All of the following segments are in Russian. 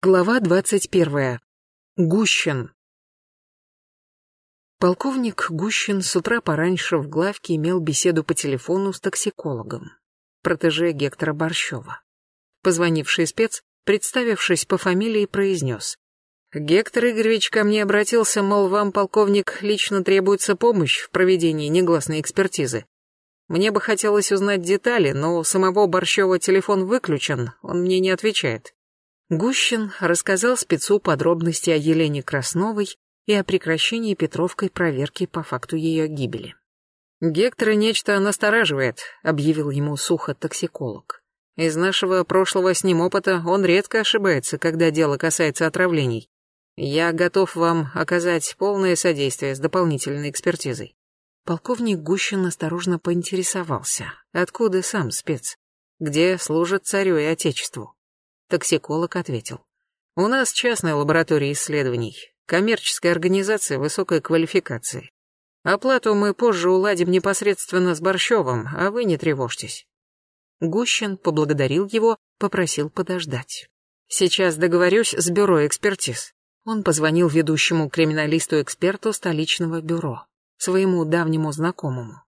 Глава двадцать первая. Гущин. Полковник Гущин с утра пораньше в главке имел беседу по телефону с токсикологом, протеже Гектора Борщева. Позвонивший спец, представившись по фамилии, произнес. «Гектор Игоревич ко мне обратился, мол, вам, полковник, лично требуется помощь в проведении негласной экспертизы. Мне бы хотелось узнать детали, но у самого Борщева телефон выключен, он мне не отвечает. Гущин рассказал спецу подробности о Елене Красновой и о прекращении Петровкой проверки по факту ее гибели. «Гектора нечто настораживает», — объявил ему сухо токсиколог. «Из нашего прошлого с ним опыта он редко ошибается, когда дело касается отравлений. Я готов вам оказать полное содействие с дополнительной экспертизой». Полковник Гущин осторожно поинтересовался, откуда сам спец, где служит царю и отечеству. Токсиколог ответил. У нас частная лаборатория исследований, коммерческая организация высокой квалификации. Оплату мы позже уладим непосредственно с Борщевым, а вы не тревожьтесь. Гущин поблагодарил его, попросил подождать. Сейчас договорюсь с бюро экспертиз. Он позвонил ведущему криминалисту-эксперту столичного бюро, своему давнему знакомому.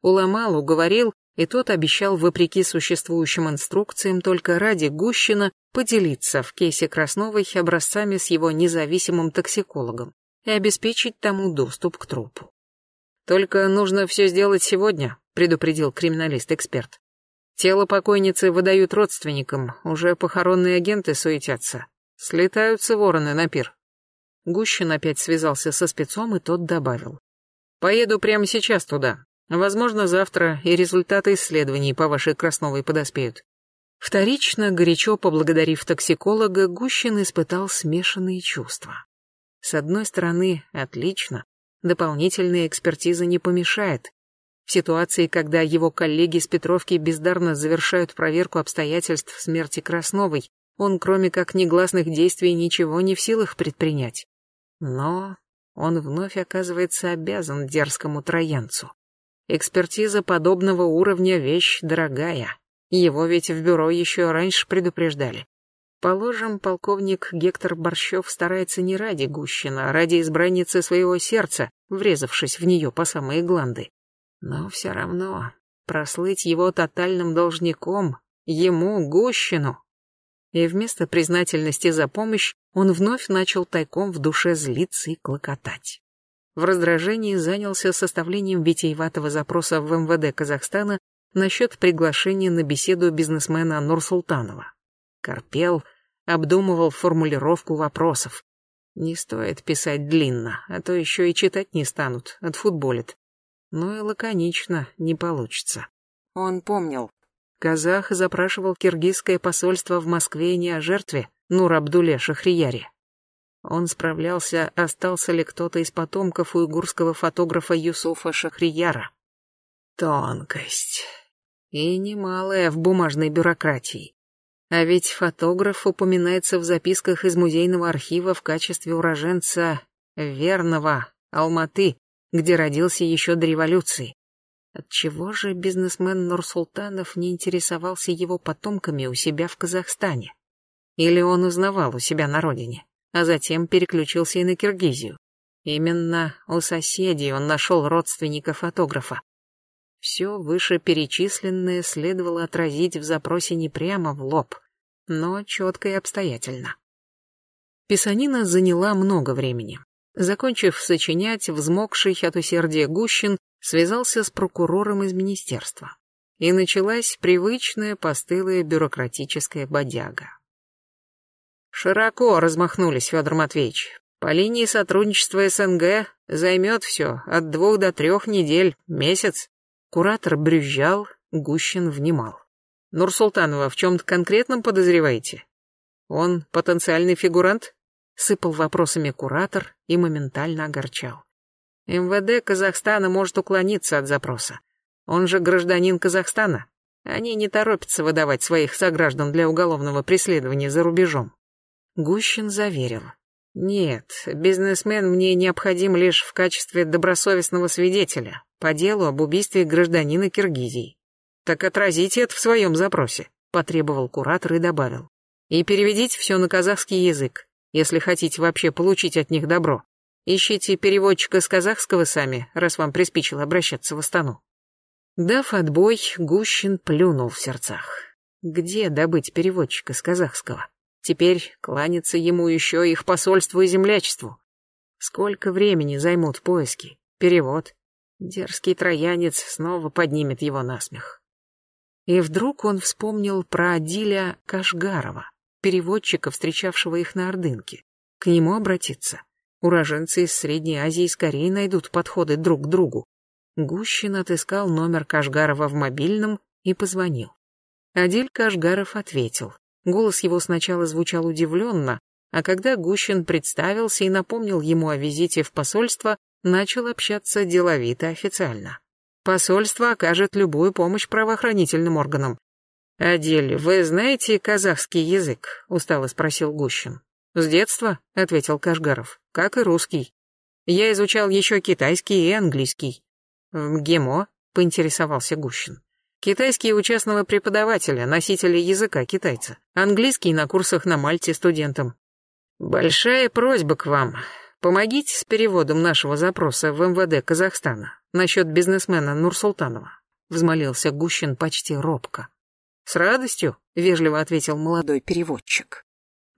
Уломал, уговорил, и тот обещал, вопреки существующим инструкциям, только ради Гущина поделиться в кейсе Красновой образцами с его независимым токсикологом и обеспечить тому доступ к трупу. «Только нужно все сделать сегодня», — предупредил криминалист-эксперт. «Тело покойницы выдают родственникам, уже похоронные агенты суетятся. Слетаются вороны на пир». Гущин опять связался со спецом, и тот добавил. «Поеду прямо сейчас туда. Возможно, завтра и результаты исследований по вашей Красновой подоспеют. Вторично, горячо поблагодарив токсиколога, Гущин испытал смешанные чувства. С одной стороны, отлично, дополнительная экспертиза не помешает. В ситуации, когда его коллеги с Петровки бездарно завершают проверку обстоятельств смерти Красновой, он, кроме как негласных действий, ничего не в силах предпринять. Но он вновь оказывается обязан дерзкому троянцу. Экспертиза подобного уровня — вещь дорогая. Его ведь в бюро еще раньше предупреждали. Положим, полковник Гектор Борщев старается не ради Гущина, а ради избранницы своего сердца, врезавшись в нее по самые гланды. Но все равно прослыть его тотальным должником, ему, Гущину. И вместо признательности за помощь он вновь начал тайком в душе злиться и клокотать в раздражении занялся составлением витиеватого запроса в МВД Казахстана насчет приглашения на беседу бизнесмена Нурсултанова. Корпел, обдумывал формулировку вопросов. Не стоит писать длинно, а то еще и читать не станут, отфутболят. Но и лаконично не получится. Он помнил. Казах запрашивал киргизское посольство в Москве не о жертве Нур-Абдуле Шахрияре, он справлялся, остался ли кто-то из потомков уйгурского фотографа Юсуфа Шахрияра. Тонкость. И немалая в бумажной бюрократии. А ведь фотограф упоминается в записках из музейного архива в качестве уроженца верного Алматы, где родился еще до революции. Отчего же бизнесмен Нурсултанов не интересовался его потомками у себя в Казахстане? Или он узнавал у себя на родине? А затем переключился и на Киргизию. Именно у соседей он нашел родственника фотографа. Все вышеперечисленное следовало отразить в запросе не прямо в лоб, но четко и обстоятельно. Писанина заняла много времени. Закончив сочинять, взмокший от усердия Гущин связался с прокурором из министерства. И началась привычная постылая бюрократическая бодяга. Широко размахнулись, Федор Матвеевич. По линии сотрудничества СНГ займет все от двух до трех недель, месяц. Куратор брюзжал, Гущин внимал. Нурсултанова в чем-то конкретном подозреваете? Он потенциальный фигурант? Сыпал вопросами куратор и моментально огорчал. МВД Казахстана может уклониться от запроса. Он же гражданин Казахстана. Они не торопятся выдавать своих сограждан для уголовного преследования за рубежом. Гущин заверил. «Нет, бизнесмен мне необходим лишь в качестве добросовестного свидетеля по делу об убийстве гражданина Киргизии. Так отразите это в своем запросе», — потребовал куратор и добавил. И переведите все на казахский язык, если хотите вообще получить от них добро. Ищите переводчика с казахского сами, раз вам приспичило обращаться в Астану. Дав отбой, Гущин плюнул в сердцах. Где добыть переводчика с казахского? Теперь кланяться ему еще их посольству и землячеству. Сколько времени займут поиски, перевод? Дерзкий троянец снова поднимет его на смех. И вдруг он вспомнил про Адиля Кашгарова, переводчика, встречавшего их на Ордынке. К нему обратиться. Уроженцы из Средней Азии скорее найдут подходы друг к другу. Гущин отыскал номер Кашгарова в мобильном и позвонил. Адиль Кашгаров ответил. Голос его сначала звучал удивленно, а когда Гущин представился и напомнил ему о визите в посольство, начал общаться деловито официально. Посольство окажет любую помощь правоохранительным органам. «Адель, вы знаете казахский язык?» — устало спросил Гущин. «С детства», — ответил Кашгаров, — «как и русский. Я изучал еще китайский и английский». «В МГИМО?» — поинтересовался Гущин. «Китайский у частного преподавателя, носителя языка китайца. Английский на курсах на Мальте студентам». «Большая просьба к вам. Помогите с переводом нашего запроса в МВД Казахстана насчет бизнесмена Нурсултанова», — взмолился Гущин почти робко. «С радостью», — вежливо ответил молодой переводчик.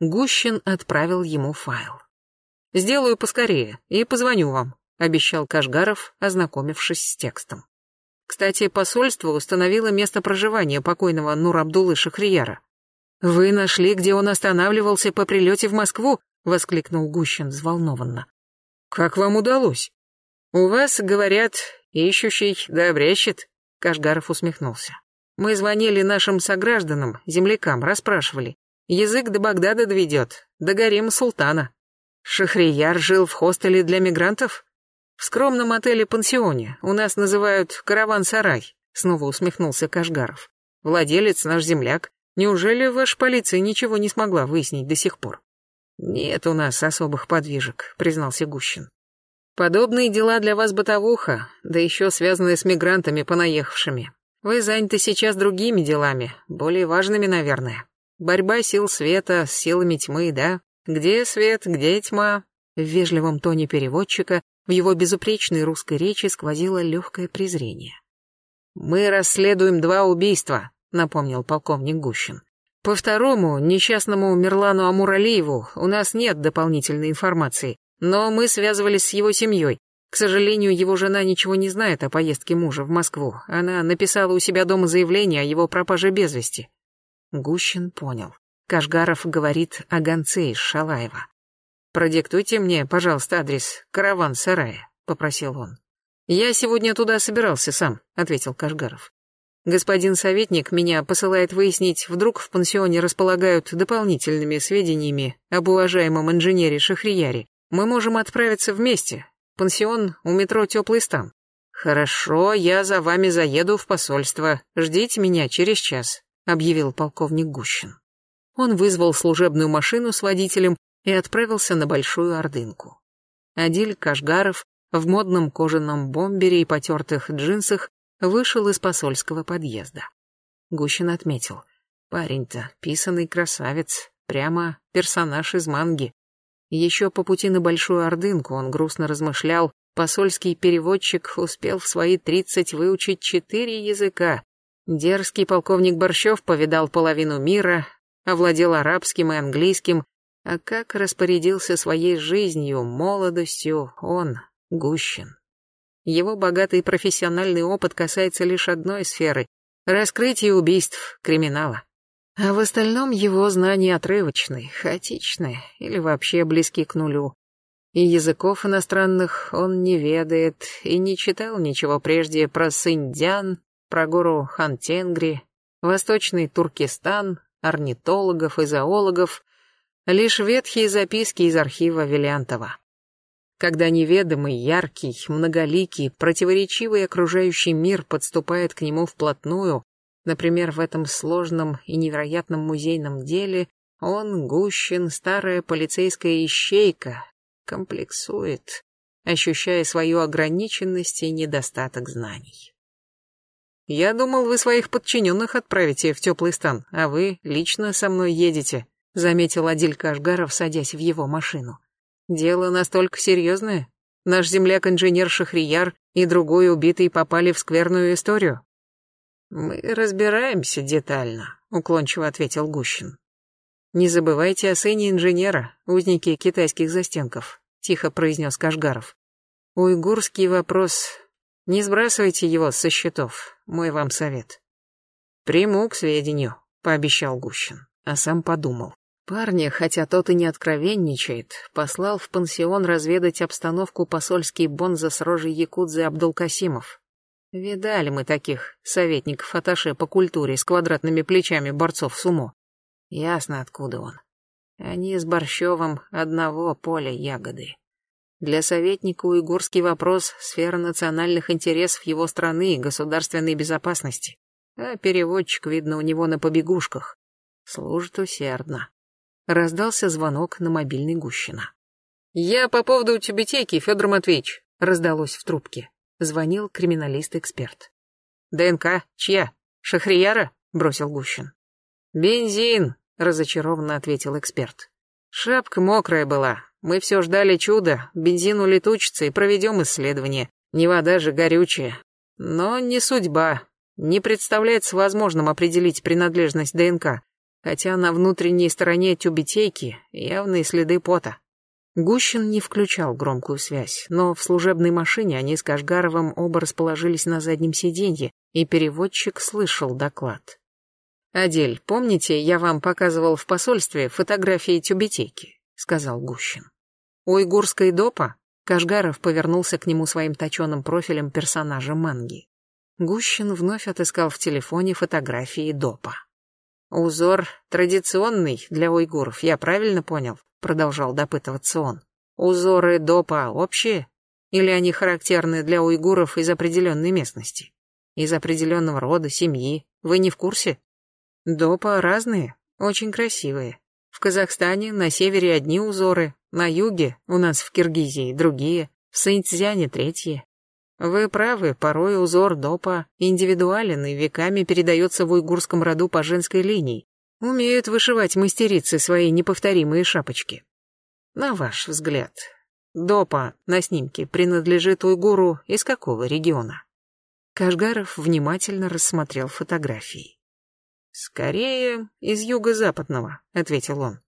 Гущин отправил ему файл. «Сделаю поскорее и позвоню вам», — обещал Кашгаров, ознакомившись с текстом. Кстати, посольство установило место проживания покойного Нур-Абдулы Шахрияра. «Вы нашли, где он останавливался по прилете в Москву?» — воскликнул Гущин взволнованно. «Как вам удалось?» «У вас, говорят, ищущий да обрящет», — Кашгаров усмехнулся. «Мы звонили нашим согражданам, землякам, расспрашивали. Язык до Багдада доведет, до гарема султана. Шахрияр жил в хостеле для мигрантов? В скромном отеле-пансионе, у нас называют «Караван-сарай», снова усмехнулся Кашгаров. Владелец наш земляк. Неужели ваша полиция ничего не смогла выяснить до сих пор? Нет у нас особых подвижек, признался Гущин. Подобные дела для вас бытовуха, да еще связанные с мигрантами понаехавшими. Вы заняты сейчас другими делами, более важными, наверное. Борьба сил света с силами тьмы, да? Где свет, где тьма? В вежливом тоне переводчика в его безупречной русской речи сквозило легкое презрение. «Мы расследуем два убийства», — напомнил полковник Гущин. «По второму, несчастному Мирлану Амуралиеву, у нас нет дополнительной информации, но мы связывались с его семьей. К сожалению, его жена ничего не знает о поездке мужа в Москву. Она написала у себя дома заявление о его пропаже без вести. Гущин понял. Кашгаров говорит о гонце из Шалаева. «Продиктуйте мне, пожалуйста, адрес караван-сарая», — попросил он. «Я сегодня туда собирался сам», — ответил Кашгаров. «Господин советник меня посылает выяснить, вдруг в пансионе располагают дополнительными сведениями об уважаемом инженере Шахрияре. Мы можем отправиться вместе. Пансион у метро «Теплый стан». «Хорошо, я за вами заеду в посольство. Ждите меня через час», объявил полковник Гущин. Он вызвал служебную машину с водителем и отправился на Большую Ордынку. Адиль Кашгаров в модном кожаном бомбере и потертых джинсах вышел из посольского подъезда. Гущин отметил. Парень-то писанный красавец, прямо персонаж из манги. Еще по пути на Большую Ордынку он грустно размышлял, посольский переводчик успел в свои тридцать выучить четыре языка, Дерзкий полковник Борщев повидал половину мира, овладел арабским и английским, а как распорядился своей жизнью, молодостью, он, Гущин. Его богатый профессиональный опыт касается лишь одной сферы — раскрытия убийств, криминала. А в остальном его знания отрывочны, хаотичны или вообще близки к нулю. И языков иностранных он не ведает и не читал ничего прежде про синдян, про гору Хантенгри, Восточный Туркестан, орнитологов и зоологов, лишь ветхие записки из архива Виллиантова. Когда неведомый, яркий, многоликий, противоречивый окружающий мир подступает к нему вплотную, например, в этом сложном и невероятном музейном деле, он, Гущин, старая полицейская ищейка, комплексует, ощущая свою ограниченность и недостаток знаний. Я думал, вы своих подчиненных отправите в теплый стан, а вы лично со мной едете, заметил Адиль Кашгаров, садясь в его машину. Дело настолько серьезное. Наш земляк-инженер Шахрияр и другой убитый попали в скверную историю. Мы разбираемся детально, уклончиво ответил Гущин. Не забывайте о сыне инженера, узнике китайских застенков, тихо произнес Кашгаров. Уйгурский вопрос. Не сбрасывайте его со счетов, мой вам совет. Приму к сведению, пообещал Гущин, а сам подумал. Парня, хотя тот и не откровенничает, послал в пансион разведать обстановку посольский бонза с рожей якудзы Абдулкасимов. Видали мы таких советников аташе по культуре с квадратными плечами борцов сумо. Ясно, откуда он. Они с Борщевым одного поля ягоды. Для советника уйгурский вопрос — сфера национальных интересов его страны и государственной безопасности. А переводчик, видно, у него на побегушках. Служит усердно. Раздался звонок на мобильный Гущина. «Я по поводу тюбетейки, Федор Матвеевич», — раздалось в трубке. Звонил криминалист-эксперт. «ДНК? Чья? Шахрияра?» — бросил Гущин. «Бензин», — разочарованно ответил эксперт. «Шапка мокрая была. Мы все ждали чуда. Бензин улетучится и проведем исследование. Не вода же горючая. Но не судьба. Не представляется возможным определить принадлежность ДНК хотя на внутренней стороне тюбетейки явные следы пота. Гущин не включал громкую связь, но в служебной машине они с Кашгаровым оба расположились на заднем сиденье, и переводчик слышал доклад. «Адель, помните, я вам показывал в посольстве фотографии тюбетейки?» — сказал Гущин. «Уйгурской допа?» Кашгаров повернулся к нему своим точеным профилем персонажа манги. Гущин вновь отыскал в телефоне фотографии допа. «Узор традиционный для уйгуров, я правильно понял?» Продолжал допытываться он. «Узоры допа общие? Или они характерны для уйгуров из определенной местности? Из определенного рода, семьи? Вы не в курсе?» «Допа разные, очень красивые. В Казахстане на севере одни узоры, на юге, у нас в Киргизии, другие, в Саинцзяне третьи. Вы правы, порой узор допа индивидуален и веками передается в уйгурском роду по женской линии. Умеют вышивать мастерицы свои неповторимые шапочки. На ваш взгляд, допа на снимке принадлежит уйгуру из какого региона? Кашгаров внимательно рассмотрел фотографии. «Скорее, из юго-западного», — ответил он.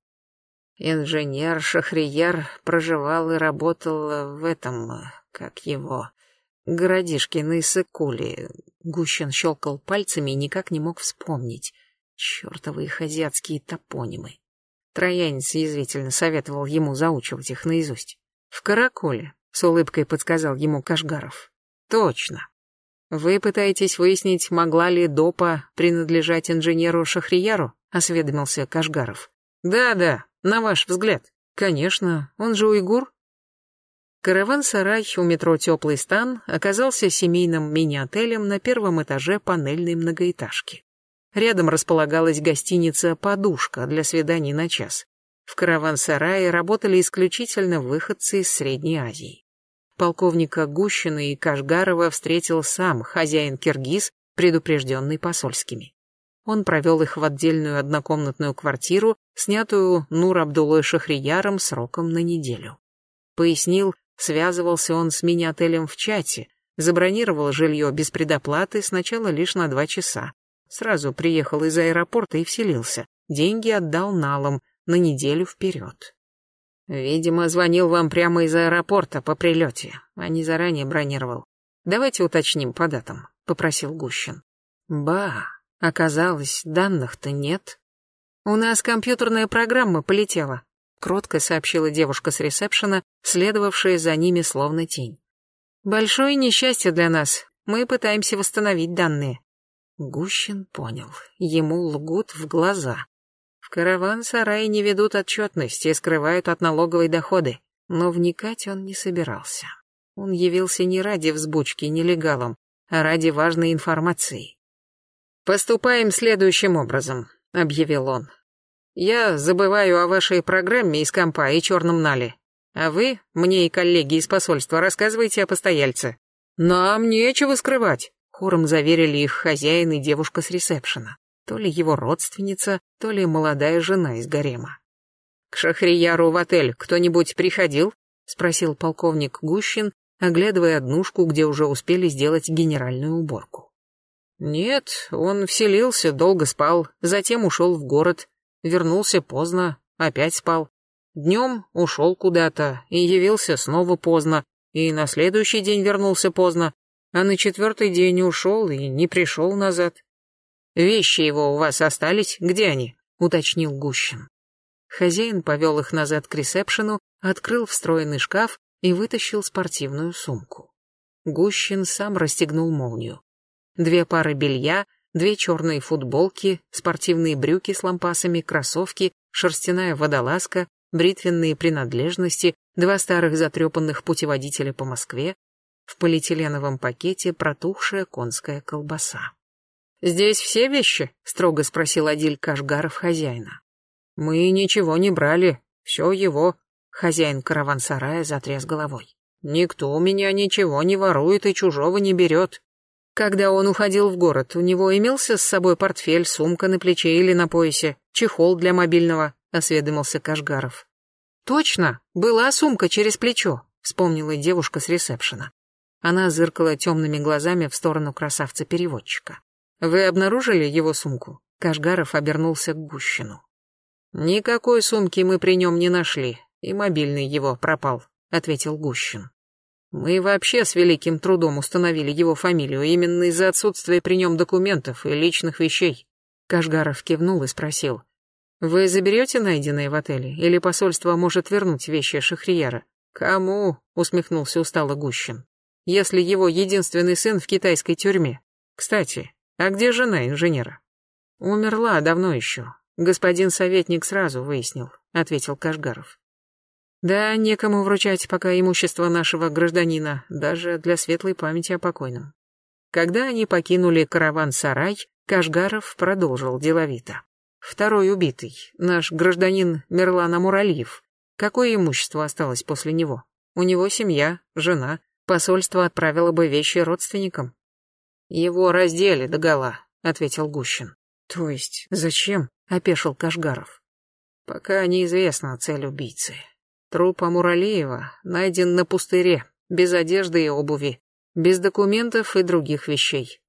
Инженер Шахрияр проживал и работал в этом, как его, Городишки на Иссыкуле. Гущин щелкал пальцами и никак не мог вспомнить. Чертовы их азиатские топонимы. Троянец язвительно советовал ему заучивать их наизусть. «В Караколе», — с улыбкой подсказал ему Кашгаров. «Точно. Вы пытаетесь выяснить, могла ли допа принадлежать инженеру Шахрияру?» — осведомился Кашгаров. «Да-да, на ваш взгляд. Конечно, он же уйгур?» Караван-сарай у метро «Теплый стан» оказался семейным мини-отелем на первом этаже панельной многоэтажки. Рядом располагалась гостиница «Подушка» для свиданий на час. В караван-сарае работали исключительно выходцы из Средней Азии. Полковника Гущина и Кашгарова встретил сам хозяин Киргиз, предупрежденный посольскими. Он провел их в отдельную однокомнатную квартиру, снятую Нур Абдулой Шахрияром сроком на неделю. Пояснил, Связывался он с мини-отелем в чате, забронировал жилье без предоплаты сначала лишь на два часа. Сразу приехал из аэропорта и вселился. Деньги отдал налом на неделю вперед. Видимо, звонил вам прямо из аэропорта по прилете, а не заранее бронировал. Давайте уточним по датам, попросил Гущин. Ба, оказалось, данных-то нет. У нас компьютерная программа полетела, кротко сообщила девушка с ресепшена, следовавшая за ними словно тень. Большое несчастье для нас. Мы пытаемся восстановить данные. Гущин понял. Ему лгут в глаза. В караван-сарае не ведут отчетности и скрывают от налоговой доходы. Но вникать он не собирался. Он явился не ради взбучки нелегалом, а ради важной информации. «Поступаем следующим образом», — объявил он. Я забываю о вашей программе из компа и черном нале. А вы, мне и коллеги из посольства, рассказывайте о постояльце. Нам нечего скрывать, хором заверили их хозяин и девушка с ресепшена. То ли его родственница, то ли молодая жена из гарема. «К Шахрияру в отель кто-нибудь приходил?» — спросил полковник Гущин, оглядывая однушку, где уже успели сделать генеральную уборку. «Нет, он вселился, долго спал, затем ушел в город, вернулся поздно, опять спал. Днем ушел куда-то и явился снова поздно, и на следующий день вернулся поздно, а на четвертый день ушел и не пришел назад. «Вещи его у вас остались? Где они?» — уточнил Гущин. Хозяин повел их назад к ресепшену, открыл встроенный шкаф и вытащил спортивную сумку. Гущин сам расстегнул молнию. Две пары белья, две черные футболки, спортивные брюки с лампасами, кроссовки, шерстяная водолазка, бритвенные принадлежности, два старых затрепанных путеводителя по Москве, в полиэтиленовом пакете протухшая конская колбаса. «Здесь все вещи?» — строго спросил Адиль Кашгаров хозяина. «Мы ничего не брали, все его», — хозяин караван-сарая затряс головой. «Никто у меня ничего не ворует и чужого не берет». Когда он уходил в город, у него имелся с собой портфель, сумка на плече или на поясе, чехол для мобильного, осведомился Кашгаров. Точно, была сумка через плечо, вспомнила девушка с ресепшена. Она зыркала темными глазами в сторону красавца-переводчика. Вы обнаружили его сумку? Кашгаров обернулся к Гущину. Никакой сумки мы при нем не нашли, и мобильный его пропал, ответил Гущин. Мы вообще с великим трудом установили его фамилию именно из-за отсутствия при нем документов и личных вещей. Кашгаров кивнул и спросил. Вы заберете найденные в отеле, или посольство может вернуть вещи Шахрияра? Кому? Усмехнулся устало Гущин. Если его единственный сын в китайской тюрьме. Кстати, а где жена инженера? Умерла давно еще. Господин советник сразу выяснил, ответил Кашгаров. Да, некому вручать пока имущество нашего гражданина, даже для светлой памяти о покойном. Когда они покинули караван-сарай, Кашгаров продолжил деловито. Второй убитый, наш гражданин Мерлан Амуралиев. Какое имущество осталось после него? У него семья, жена. Посольство отправило бы вещи родственникам. Его раздели догола, ответил Гущин. То есть, зачем? опешил Кашгаров. Пока неизвестна цель убийцы. Труп Амуралиева найден на пустыре, без одежды и обуви, без документов и других вещей.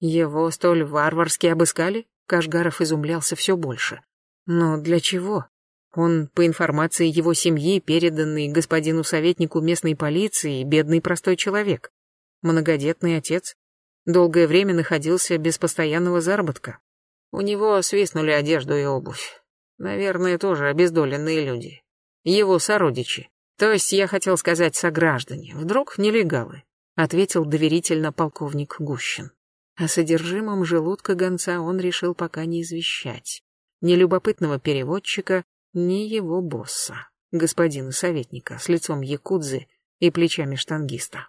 Его столь варварски обыскали? Кашгаров изумлялся все больше. Но для чего? Он, по информации его семьи, переданный господину советнику местной полиции, бедный простой человек. Многодетный отец. Долгое время находился без постоянного заработка. У него свистнули одежду и обувь. Наверное, тоже обездоленные люди. Его сородичи. То есть я хотел сказать сограждане. Вдруг нелегалы, ответил доверительно полковник Гущин. О содержимом желудка гонца он решил пока не извещать. Ни любопытного переводчика, ни его босса, господина советника с лицом якудзы и плечами штангиста.